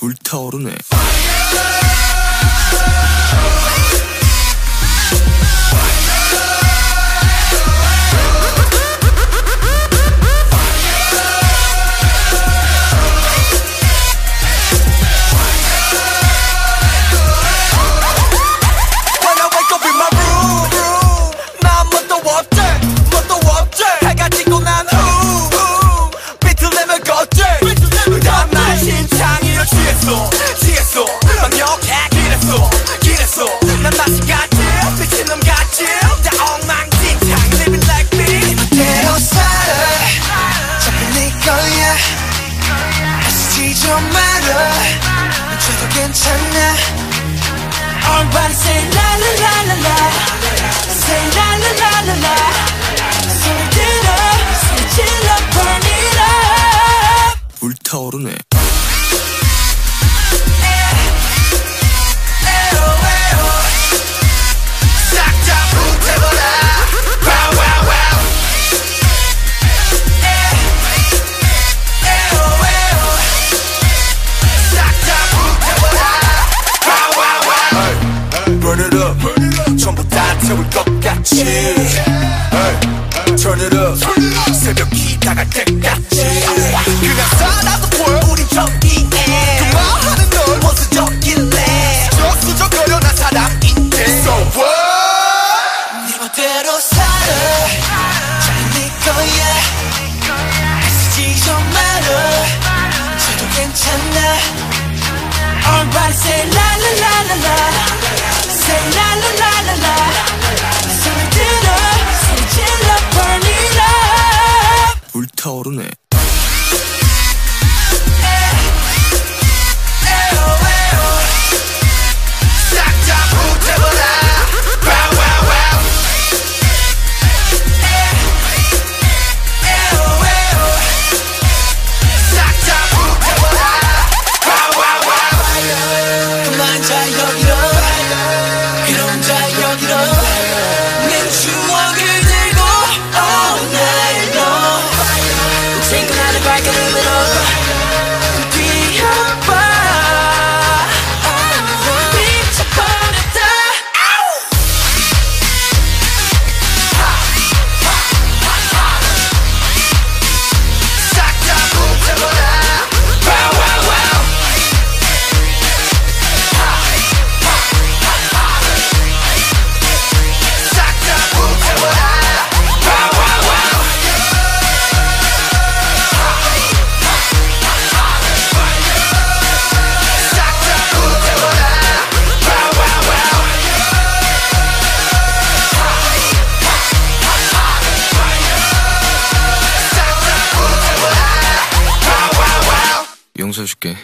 불타오르네. 좀 말아 죄도 괜찮아 Everybody say la la la la la Say la la la la la 소리 질러 소리 질러 burn it up 불타오르네. It up. 전부 다 태울 것 같이. Hey, Turn it up. 새벽이 다갈 때까지. 그냥 살아도 보여 우린 저기에. 그만하는 널 원수적일래. 수적수적거려 난 사람인데. So what? 네 멋대로 살아. 잘네 거야. 애쓰지 좀 말아 저도 괜찮아. Everybody say 불타오르네. 용서해줄게.